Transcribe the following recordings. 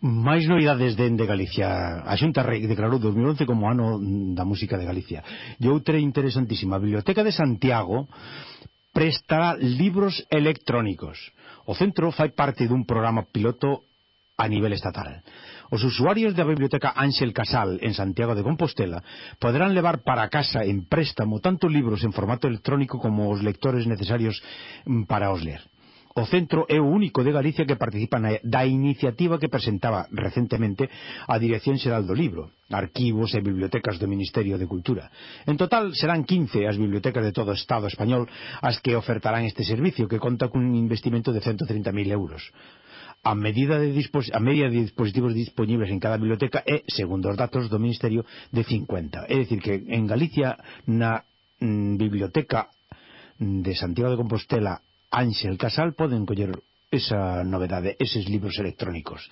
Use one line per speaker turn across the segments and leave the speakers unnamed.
máis novidades dende Galicia. A Xunta declarou 2011 como ano da música de Galicia. E outra interesantísima a Biblioteca de Santiago presta libros electrónicos. O centro fai parte dun programa piloto a nivel estatal. Os usuarios da Biblioteca Ángel Casal en Santiago de Compostela poderán levar para casa en préstamo tanto libros en formato electrónico como os lectores necesarios mm, para os ler. O centro é o único de Galicia que participa na, da iniciativa que presentaba recentemente a Dirección Xeral do Libro, arquivos e bibliotecas do Ministerio de Cultura. En total serán 15 as bibliotecas de todo o Estado español as que ofertarán este servicio que conta cun investimento de 130.000 euros. A medida de a media de dispositivos disponibles en cada biblioteca é, segundo os datos do Ministerio, de 50. É dicir, que en Galicia, na mm, biblioteca de Santiago de Compostela Ángel Casal poden coller esa novedade, eses libros electrónicos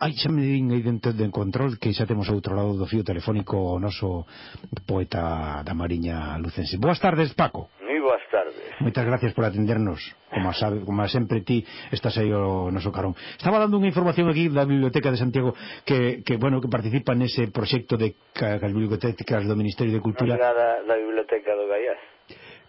Ai, xa me din aí dentro de control que xa temos outro lado do fío telefónico o noso poeta da Mariña Lucense. Boas tardes, Paco.
Moi boas tardes.
Moitas gracias por atendernos. Como, sabe, como sempre ti estás aí o noso carón. Estaba dando unha información aquí da Biblioteca de Santiago que, que bueno, que participa nese proxecto de as bibliotecas do Ministerio de Cultura.
Non da, da Biblioteca do Gaiás.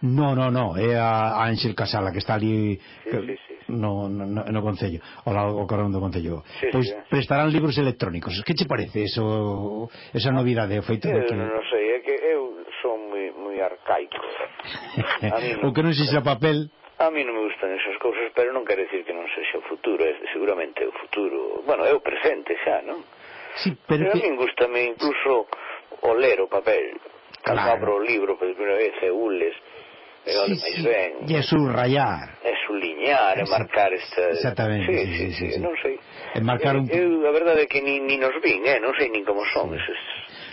No, no, no, é a Ángel Casala que está ali
sí, que, sí, sí.
No, no, no Concello, ao lado o carón do Concello.
Sí,
pois
sí,
prestarán libros electrónicos. Que che parece eso, esa ah, novidade? Feito
eu,
porque...
Eh, non sei, é que eu son moi, moi arcaico.
o que non sexa papel...
A mí non me gustan esas cousas, pero non quero decir que non sexa o futuro, é seguramente o futuro, bueno, é o presente xa, non?
Sí, pero, pero
que... a mí gustame incluso o ler o papel, cando claro. abro o libro pela primeira vez e ules, é onde sí, máis sí. ben.
E subrayar.
É subliñar, é marcar esta...
Exactamente.
Sí,
sí, sí, sí, sí.
non sei.
Marcar eh, un...
Eh, Eu, a verdade é que ni, ni nos vin, eh? non sei nin como son eses...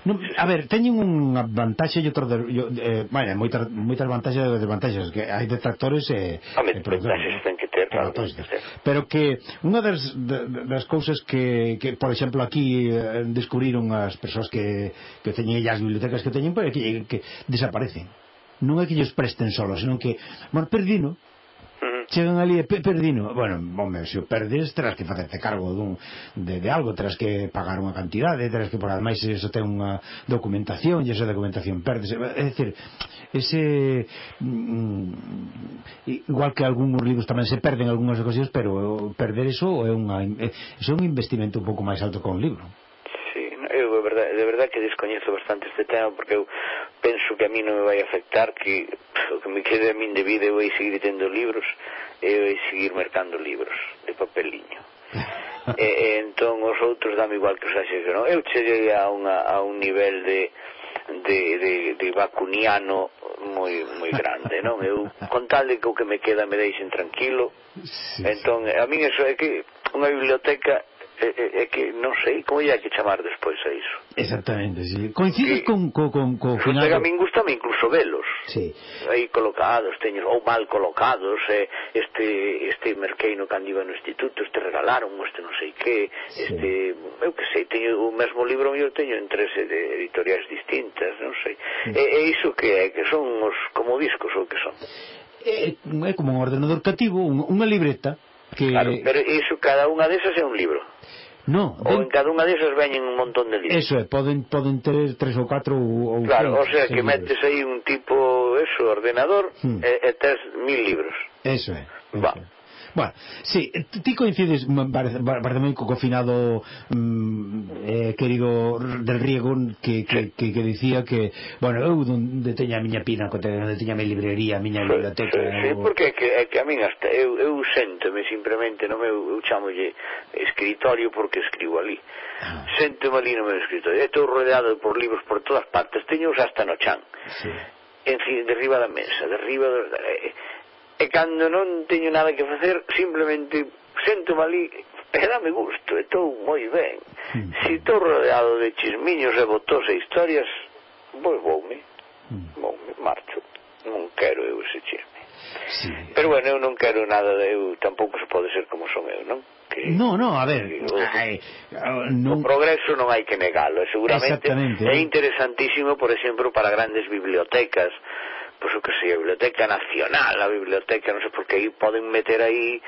No, a ver, teñen unha vantaxe e outro de, yo, eh, bueno, moitas moitas vantaxes e desvantaxes, que hai detractores e
Home, e vantaxes ten que ter, claro, pois, ten
que ter. Pero que unha das das cousas que, que por exemplo aquí eh, descubriron as persoas que que teñen as bibliotecas que teñen, pues, que, que desaparecen non é que lles presten solo, senón que, bueno, perdino, chegan ali e perdino. Bueno, home, se o perdes terás que facerte cargo dun, de, de algo terás que pagar unha cantidade terás que por ademais eso ten unha documentación e esa documentación perdes. É dicir ese mm, igual que algúns libros tamén se perden algunhas ocasións pero perder eso é, unha, é, é un investimento un pouco máis alto que un libro.
Eh, de verdad que descoñezo bastante este tema porque eu penso que a mí non me vai afectar que o que me quede a min de vida eu vai seguir tendo libros e eu vai seguir mercando libros de papeliño e, e entón os outros dame igual que os axes non? eu cheguei a, unha, a un nivel de de, de, de vacuniano moi moi grande, non? Eu con tal de que o que me queda me deixen tranquilo. Sí, entón, a min eso é que unha biblioteca é, é, é que non sei como ia que chamar despois a iso.
Exactamente, sí. coincides que, con, co, con, co
final... Pero a min gusta incluso velos.
Sí.
Aí colocados, teño, ou mal colocados, eh, este, este merqueino cando iba no instituto, este regalaron, este non sei que, sí. este, eu que sei, teño o mesmo libro eu teño en tres editoriais distintas, non sei. Sí. E, e iso que é, que son os como discos ou que son.
É, é como un ordenador cativo, unha libreta, que...
Claro, pero iso, cada unha desas é un libro.
No,
ou en cada unha desas veñen un montón de libros.
Eso é, poden poden ter tres ou catro ou,
Claro, seis, o sea, que libros. metes aí un tipo, eso, ordenador, hmm. e, e tes mil libros.
Eso é.
Va.
Eso é. Bueno, sí, ti coincides, parece, parece moi co cofinado mm, eh, querido del Riego que, que, que, que dicía que, bueno, eu onde teña a miña pina, onde teña a miña librería, a miña biblioteca...
Sí, sí, porque é que, é que a min hasta, eu, eu sentome simplemente, no meu, eu chamolle escritorio porque escribo ali. Ah. Sentome ali no meu escritorio. Estou rodeado por libros por todas partes, teños hasta no chan. Sí en derriba da mesa, derriba do, eh, e cando non teño nada que facer simplemente sento ali e dame gusto, estou moi ben mm. si estou rodeado de chismiños e botos e historias pois voume mm. voume, marcho non quero eu ese chisme sí. pero bueno, eu non quero nada de eu tampouco se pode ser como son eu, non?
que No, no, a ver, que, eh,
o, ay, non... o progreso non hai que negalo, seguramente é interesantísimo, por exemplo, para grandes bibliotecas pois o que sei, a Biblioteca Nacional, a Biblioteca, non sei por que aí poden meter aí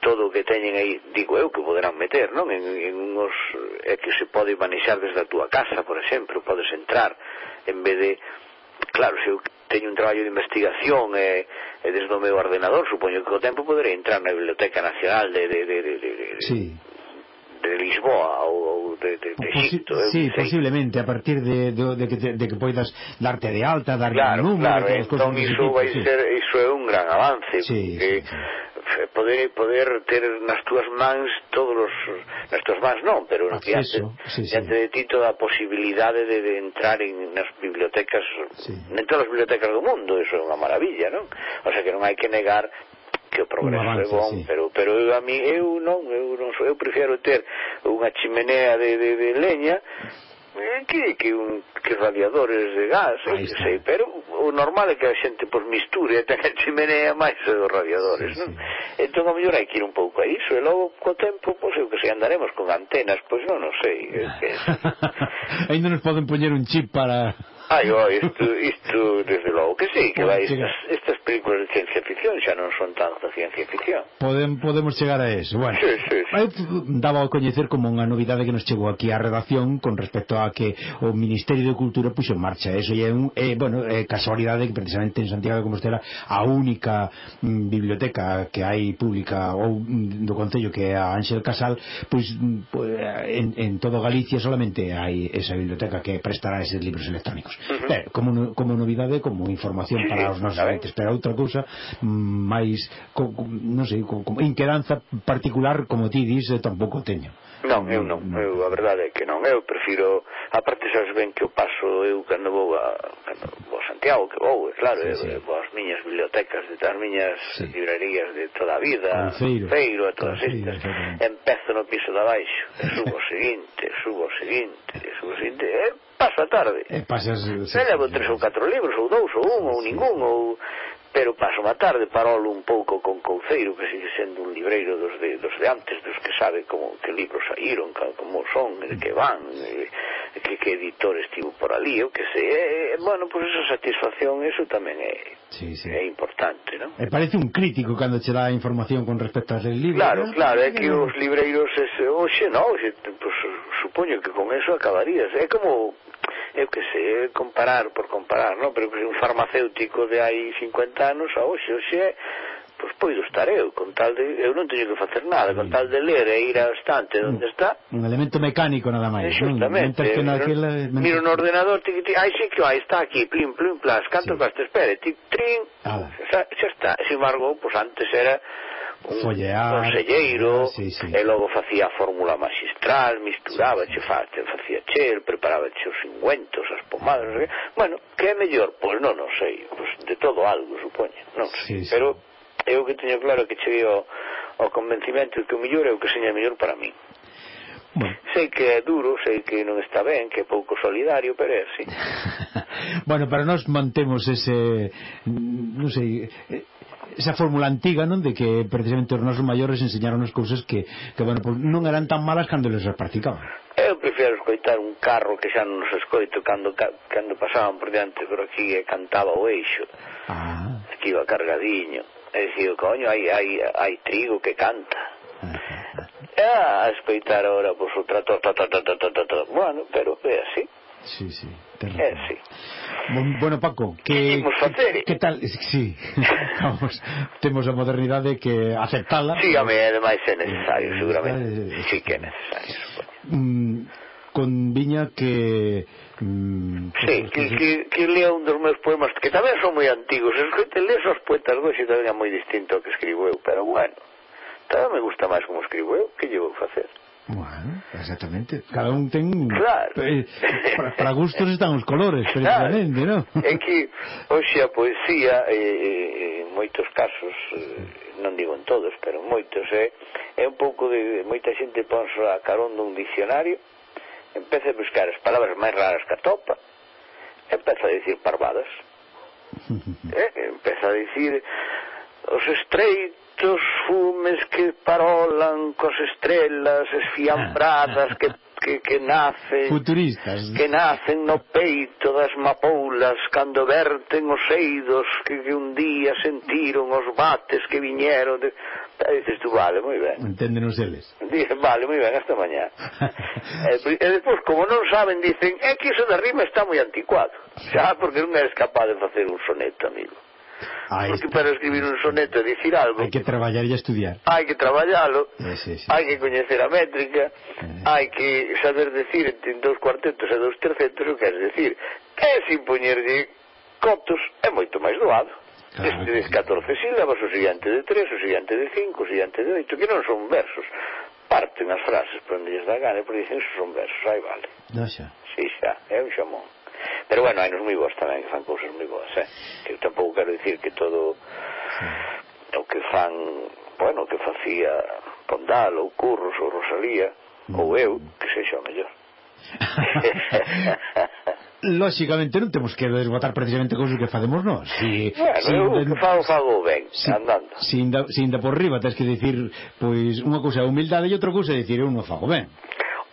todo o que teñen aí, digo eu, que poderán meter, non? En, en unos, é que se pode manexar desde a túa casa, por exemplo, podes entrar, en vez de, claro, se eu teño un traballo de investigación e, e desde o meu ordenador, supoño que o tempo poderei entrar na Biblioteca Nacional de, de, de, de, de,
sí
de Lisboa ou, ou de, de, de Egipto
Posi sí, posiblemente a partir de, de, de, que, de que poidas darte de alta dar
claro,
número
claro, entón iso vai sí. ser iso é un gran avance
sí,
porque
sí, sí
poder poder ter nas túas mans todos os nas túas mans non, pero
Acceso,
diante,
sí, sí.
diante de ti toda a posibilidade de, de entrar en nas bibliotecas
sí.
en todas as bibliotecas do mundo, eso é unha maravilla, non? O sea que non hai que negar que o progreso
avance,
é bon,
sí.
pero pero eu a mí eu non, eu non eu prefiro ter unha chimenea de de, de leña eh, que, que, un, que radiadores de gas, eu que sei, pero o normal é que a xente pois, misture e a chimenea máis os radiadores,
sí,
non?
Sí.
Entón, a mellor hai que ir un pouco a iso, e logo, co tempo, pois, eu que sei, andaremos con antenas, pois non, non sei. Que, que...
Ainda nos poden poñer un chip para...
Ai, oi, oh, isto, isto desde logo que sí, que vai, estas, estas películas de ciencia ficción xa non son tanto ciencia ficción.
Podem, podemos chegar a eso. Bueno,
sí, sí, sí.
daba a coñecer como unha novidade que nos chegou aquí á redacción con respecto a que o Ministerio de Cultura puxo en marcha. Eso e é, un, é, bueno, é casualidade que precisamente en Santiago de Compostela a única mm, biblioteca que hai pública ou mm, do Concello que é a Ángel Casal, pois mm, eh, en, en todo Galicia solamente hai esa biblioteca que prestará eses libros electrónicos.
Uh
eh, -huh. Como, como novidade, como información
sí,
para os nosos entes, pero outra cousa mm, máis, co, non sei, co, como inquedanza particular, como ti dis, eh, tampouco teño.
Non, eu non, mm, eu a verdade é que non, eu prefiro, aparte sabes ben que o paso eu cando vou a, cando vou a Santiago, que vou, é claro,
sí, sí.
Eu, vou as miñas bibliotecas, de as miñas
sí.
librerías de toda a vida,
Feiro,
Feiro a todas
Feiro,
estas,
Feiro.
empezo no piso de abaixo, subo o seguinte, subo o seguinte, subo o seguinte, e paso a tarde.
Eh, e pasas...
Se levo tres ou catro libros, ou dous, ou un, ou ningún, ou... Pero paso a tarde, parolo un pouco con Couceiro, que sigue sendo un libreiro dos de, dos de antes, dos que sabe como que libros saíron, como son, que van, que, que editor estivo por ali, o que se... E, bueno, pois pues esa satisfacción, eso tamén é,
sí, sí.
é importante, non?
E parece un crítico cando che dá información con respecto aos libros.
Claro,
¿no?
claro, é que os libreiros, ese, oxe, non, oxe, pues, supoño que con eso acabarías. É como eu que sei, comparar por comparar, non? Pero que un farmacéutico de hai 50 anos a hoxe, hoxe é pois poido estar eu, con tal de eu non teño que facer nada, con mm. tal de ler e ir ao estante mm. onde está.
Un elemento mecánico nada máis, non? Mentre que naquela
miro no ordenador, ti ti, ai si que vai, está aquí, plim plim plas, canto
sí.
gastes, espere, ti trin. Xa, xa está. Sin embargo, pois antes era un
Follear,
conselleiro, ah,
sí, sí.
e logo facía a fórmula magistral, misturaba, sí, sí. Che, facía chel, preparaba che os ingüentos, as pomadas, que... bueno, que é mellor? Pois pues non, non sei, pues de todo algo, supoño, non sei,
sí, sí.
pero eu que teño claro que cheguei ao, ao convencimento de que o mellor é o que seña mellor para mí.
Bueno.
Sei que é duro, sei que non está ben, que é pouco solidario, pero é así.
bueno, para nós mantemos ese, non sei, eh, esa fórmula antiga non de que precisamente os nosos maiores enseñaron as cousas que, que bueno, pues, non eran tan malas cando les as practicaban
eu prefiero escoitar un carro que xa non nos escoito cando, cando pasaban por diante por aquí e cantaba o eixo
ah.
que iba cargadiño e dicía, coño, hai, hai, hai trigo que canta ah. e a escoitar ahora por o trator ta, ta, ta, ta, ta, ta, ta. bueno, pero é así
sí, sí
Eh,
sí. Bueno, Paco, que,
facer, que,
que tal? Eh, sí, vamos, temos a modernidade que aceptala.
Sí, a mí, ademais, é necesario,
eh,
seguramente.
Eh,
sí que é necesario.
Mm, con viña que... Mm,
sí, que,
que,
que, que lea un dos meus poemas, que tamén son moi antigos. Es que te lees os poetas doxe tamén é moi distinto ao que escribo eu, pero bueno, tamén me gusta máis como escribo eu, que llevo a facer.
Bueno, exactamente. Cada un ten...
Claro.
Eh, para, para gustos están os colores, precisamente, claro. non?
É que, hoxe, a poesía, eh, eh, en moitos casos, eh, non digo en todos, pero en moitos, é, eh, é un pouco de... Moita xente pon a carón dun diccionario, empeza a buscar as palabras máis raras que atopa, empeza a dicir parvadas, eh, empeza a dicir os estreitos fumes que parolan cos estrelas esfiambradas que que, que nacen
Futuristas.
que nacen no peito das mapoulas cando verten os eidos que, que un día sentiron os bates que viñeron de... e dices tú, vale, moi ben
enténdenos eles.
Dice, vale, moi ben, hasta mañá e, e depois, como non saben, dicen é que iso da rima está moi anticuado xa porque non eres capaz de facer un soneto, amigo.
Ahí
Porque para escribir un soneto e dicir algo
Hai que traballar e estudiar
Hai que traballalo
eh, sí, sí.
Hai que coñecer a métrica
eh.
Hai que saber decir en dos cuartetos e dos tercetos o que queres decir E sin poñerlle cotos é moito máis doado
Claro,
este de 14 sílabas, o siguiente de 3, o siguiente de 5, o siguiente de 8, que non son versos. Parten as frases, por onde lles da gana, porque dicen, son versos, aí vale.
No xa.
Si, xa, é un xamón pero bueno, hai nos moi boas tamén que fan cousas moi boas eh? que eu tampouco quero dicir que todo o que fan bueno, que facía Pondal ou Curros ou Rosalía
mm.
ou eu, mm. que sexa o mellor.
Lóxicamente non temos que desbotar precisamente cousas que facemos nós. Si,
bueno,
si,
eu que fago, fago ben,
si,
andando.
Si inda, si inda por riba tens que dicir pois unha cousa é humildade e outra cousa é dicir eu non fago ben.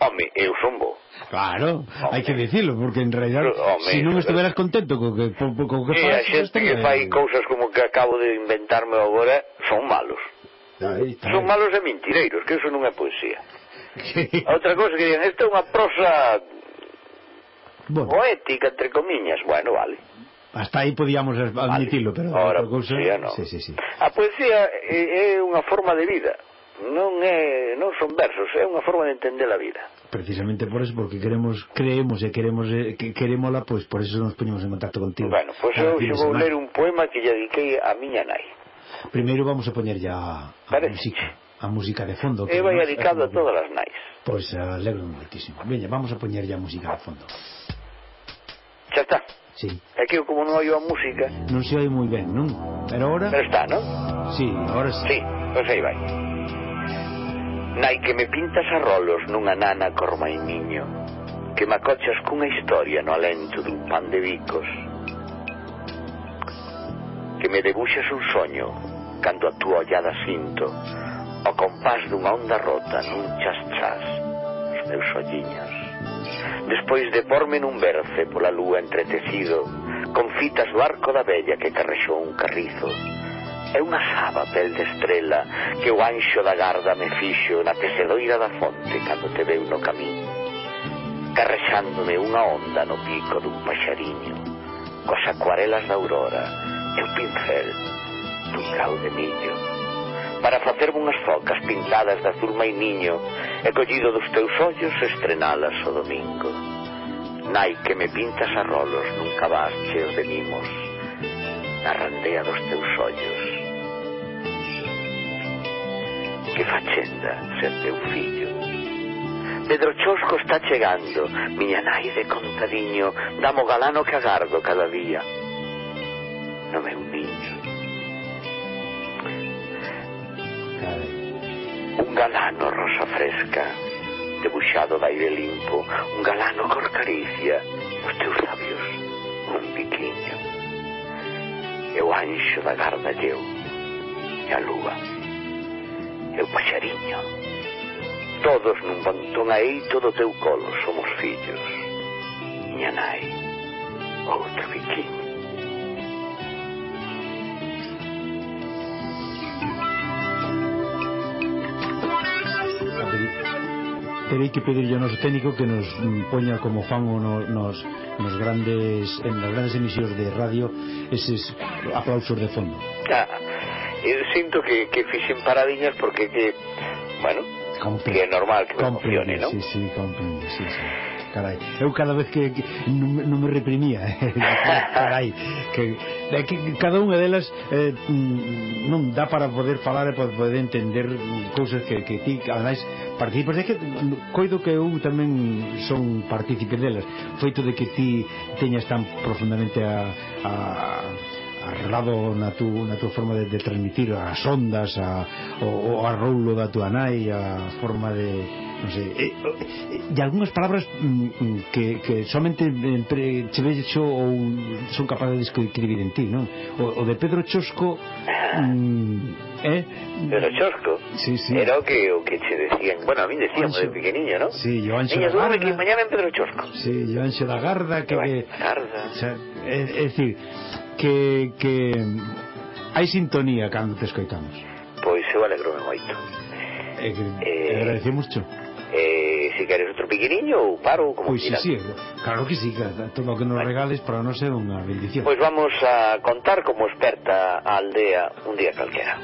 Home, eu son bo.
Claro,
home.
hai que dicilo, porque en realidad,
home,
se si
non
estuveras contento co que, co, co que.
E a xente que fai cousas como que acabo de inventarme agora son malos.
Ahí.
Son malos e mentireiros, que eso non é poesía. Outra cousa que dicen, esta é unha prosa
bueno.
poética, entre comiñas. Bueno, vale.
Hasta aí podíamos admitilo, vale. pero
Ahora,
cousa...
poesía, no.
sí, sí, sí.
A poesía é, é unha forma de vida. Non é non son versos, é unha forma de entender a vida
precisamente por eso, porque queremos, creemos e queremos eh, que querémola, pois por eso nos poñemos en contacto contigo.
Bueno, pois
pues
eu, eu vou ler un poema que lle dediquei a miña nai.
Primeiro vamos a poñer ya a,
a
música, a música de fondo.
Que eu
vai
dedicado a todas as nais.
Pois pues, alegro moitísimo. Veña, vamos a poñer ya a música de fondo.
Xa está.
Sí.
É que eu como non oio a música...
Non se oí moi ben, non? Pero ahora...
Pero está, non?
Sí, ahora sí.
Sí, pois pues aí vai. Nai que me pintas a rolos nunha nana cormaimiño Que me acochas cunha historia no alento dun pan de bicos. Que me debuxas un soño Cando a túa ollada sinto O compás dunha onda rota nun chas chas Os meus olliños. Despois de porme nun berce pola lúa entretecido Con fitas do arco da bella que carrexou un carrizo É unha sábaba pel de estrela que o anxo da garda me fixo na tesedoira da fonte cando te veu no camín, carrexándome unha onda no pico dun paxariño, cos acuarelas da aurora e o pincel dun grau de millo, para facerme unhas focas pintadas de azul mainiño e collido dos teus ollos estrenalas o domingo. Nai que me pintas a rolos nunca vas cheos de mimos na randea dos teus ollos. Che faccenda se a teu fillo Pedro Chosco está chegando Miña nai de contadiño Damo galano que agardo cada día No meu niño Un galano rosa fresca Debuxado de aire limpo Un galano cor caricia Os teus labios un biquiño E o anxo da garda lleu E a lúa meu paxariño. Todos nun bantón aí todo teu colo somos fillos. Miña nai, outro
biquiño. terei que pedirlle ao noso técnico que nos poña como fan no, nos, nos grandes en nas grandes emisións de radio eses aplausos de fondo.
Ah eu sinto que, que fixen paradiñas porque que, bueno,
Compre.
que é normal que
comprende,
funcione, non?
Sí, sí, comprende, sí, sí. Carai, eu cada vez que, que non, non me reprimía eh, Carai que, que, que cada unha delas eh, mm, non dá para poder falar e para poder entender cousas que, que ti ademais participas é que coido que eu tamén son partícipe delas feito de que ti teñas tan profundamente a, a arrelado na, tu, na tua forma de, de transmitir as ondas a, o, o arroulo da tua nai a forma de non sei, e, e, e algunhas palabras mm, mm, que, que somente entre che vexo ou son capaz de describir en ti non? O, o de Pedro Chosco mm,
eh? Pedro Chosco
sí, sí.
era o que, o que che decían bueno, a mí decíamos de pequeniño ¿no?
sí, yo Anxo
da Garda que mañana en Pedro Chosco
sí, yo da Garda que, que, que,
Garda.
O sea, é, é decir que, que hai sintonía cando te escoitamos.
Pois eu alegro moito.
Eh, eh, agradecemos mucho.
Eh, si queres outro pequeniño ou paro como
Pois si, sí, claro que sí, todo o que nos regales para non ser unha bendición.
Pois vamos a contar como experta a aldea un día calquera.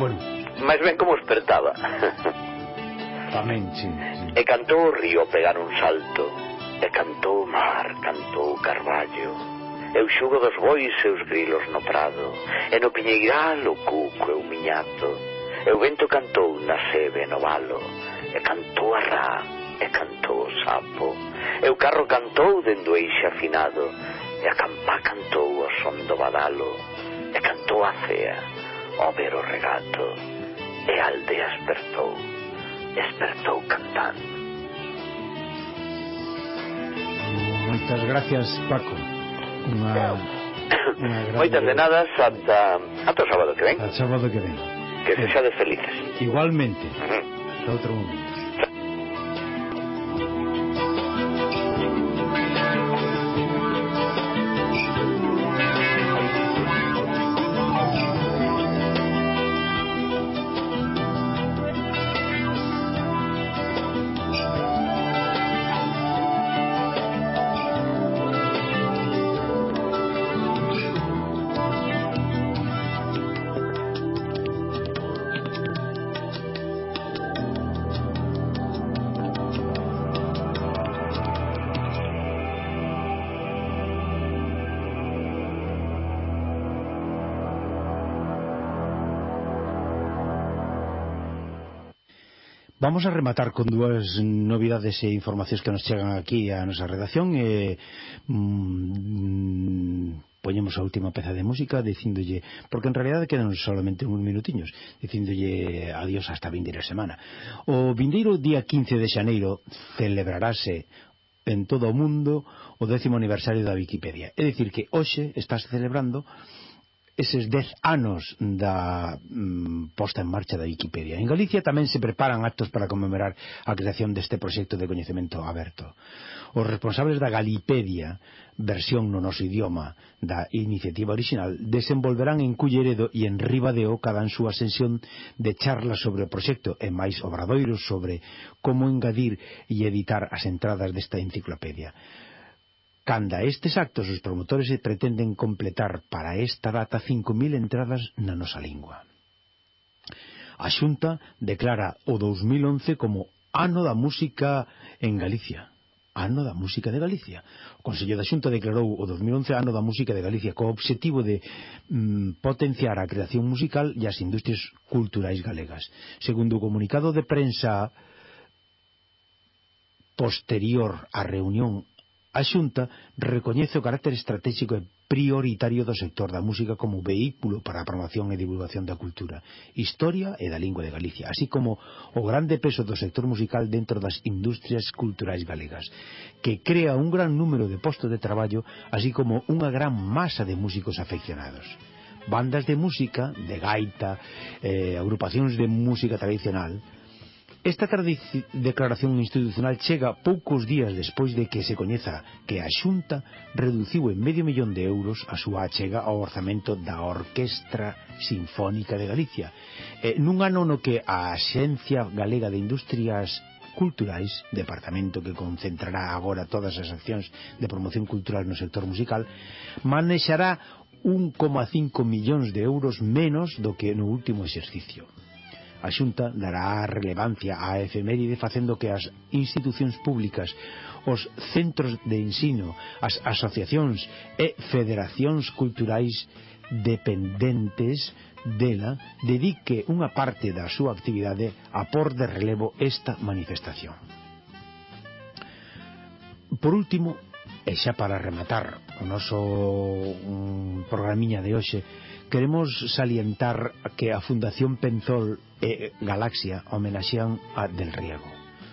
Bueno,
máis ben como espertaba
Tamén, sí, sí.
E cantou o río pegar un salto, e cantou o mar, cantou o carballo, eu xugo dos bois e os grilos no prado, e no piñeiral o cuco e o miñato, e o vento cantou na sebe no valo, e cantou a rá, e cantou o sapo, e o carro cantou dendo eixe afinado, e a campá cantou o son do badalo, e cantou a cea, o ver o regato, e a aldea espertou, espertou cantando.
Moitas gracias, Paco. Unha,
unha Moitas denadas ata, ata o sábado que ven.
Ata o sábado que ven.
Que sexades eh, felices.
Igualmente.
Uh -huh.
Outro momento. Vamos a rematar con dúas novidades e informacións que nos chegan aquí á nosa redacción e mm, poñemos a última peza de música dicíndolle, porque en realidad quedan solamente uns minutiños, dicíndolle adiós hasta vindeira semana. O vindeiro día 15 de xaneiro celebrarase en todo o mundo o décimo aniversario da Wikipedia. É dicir que hoxe estás celebrando eses dez anos da mm, posta en marcha da Wikipedia. En Galicia tamén se preparan actos para conmemorar a creación deste proxecto de coñecemento aberto. Os responsables da Galipedia, versión no noso idioma da iniciativa original, desenvolverán en Culleredo e en Riba de Oca cada en súa sesión de charlas sobre o proxecto e máis obradoiros sobre como engadir e editar as entradas desta enciclopedia. Canda estes actos, os promotores se pretenden completar para esta data 5.000 entradas na nosa lingua. A Xunta declara o 2011 como Ano da Música en Galicia. Ano da Música de Galicia. O Consello da Xunta declarou o 2011 Ano da Música de Galicia co obxectivo de mm, potenciar a creación musical e as industrias culturais galegas. Segundo o comunicado de prensa posterior á reunión A Xunta recoñece o carácter estratégico e prioritario do sector da música como vehículo para a promoción e divulgación da cultura, historia e da lingua de Galicia, así como o grande peso do sector musical dentro das industrias culturais galegas, que crea un gran número de postos de traballo, así como unha gran masa de músicos afeccionados. Bandas de música, de gaita, eh, agrupacións de música tradicional, Esta declaración institucional chega poucos días despois de que se coñeza que a Xunta reduciu en medio millón de euros a súa achega ao orzamento da Orquestra Sinfónica de Galicia, eh, nun ano no que a Axencia Galega de Industrias Culturais, departamento que concentrará agora todas as accións de promoción cultural no sector musical, manexará 1,5 millóns de euros menos do que no último exercicio. A Xunta dará relevancia á efeméride facendo que as institucións públicas, os centros de ensino, as asociacións e federacións culturais dependentes dela dedique unha parte da súa actividade a por de relevo esta manifestación. Por último, E xa para rematar o noso um, programiña de hoxe queremos salientar que a Fundación Penzol e Galaxia homenaxean a Del Riego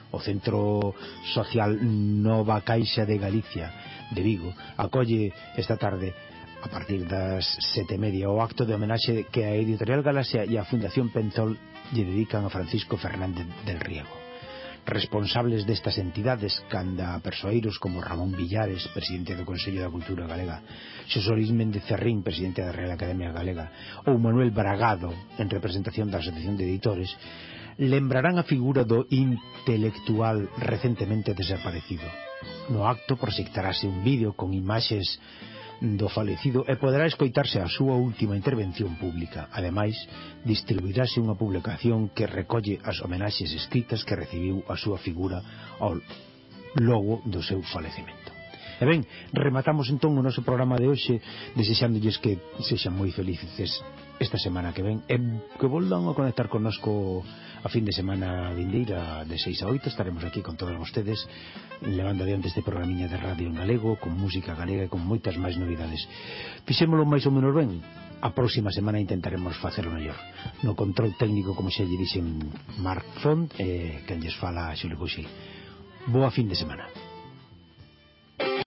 o Centro Social Nova Caixa de Galicia de Vigo. Acolle esta tarde a partir das sete media o acto de homenaxe que a Editorial Galaxia e a Fundación Penzol lle dedican a Francisco Fernández del Riego responsables destas entidades canda persoeiros como Ramón Villares, presidente do Consello da Cultura Galega, Xosé Luis Méndez Cerrín, presidente da Real Academia Galega, ou Manuel Bragado, en representación da Asociación de Editores, lembrarán a figura do intelectual recentemente desaparecido. No acto proxectarase un vídeo con imaxes do falecido e poderá escoitarse a súa última intervención pública. Ademais, distribuirase unha publicación que recolle as homenaxes escritas que recibiu a súa figura ao logo do seu falecemento. E ben, rematamos entón o noso programa de hoxe desexándolles que sexan moi felices esta semana que ven e que volvan a conectar connosco a fin de semana vindeira de 6 a 8 estaremos aquí con todos vostedes levando adiante este programiña de radio en galego con música galega e con moitas máis novidades. Fixémolo máis ou menos ben a próxima semana intentaremos facer o mellor. No control técnico como xa lle dixen Mark Font e eh, quen lles fala Xulio Buxi. Boa fin de semana.